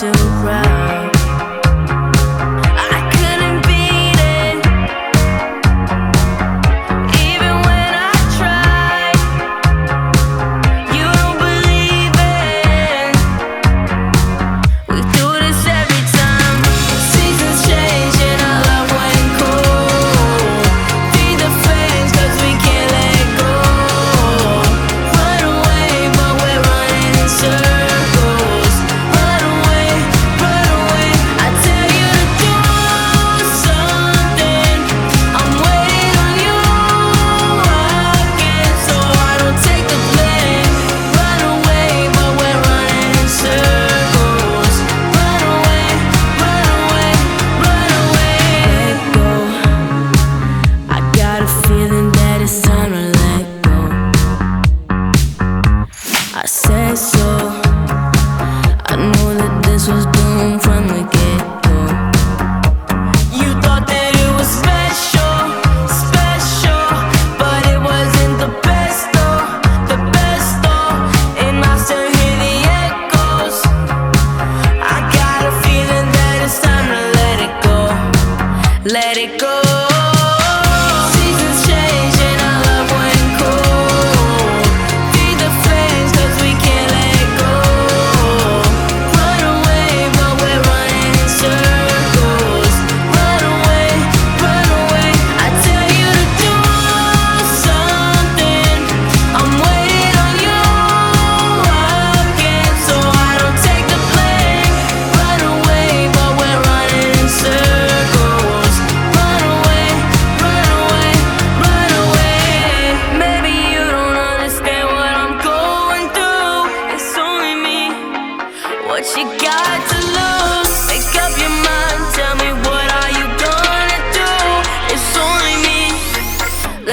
too that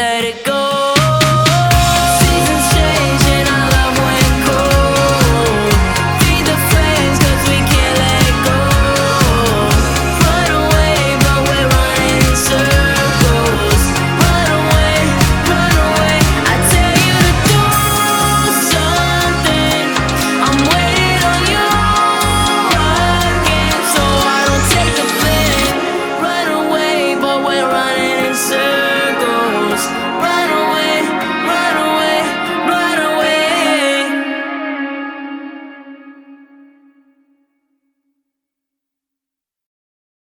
let it go.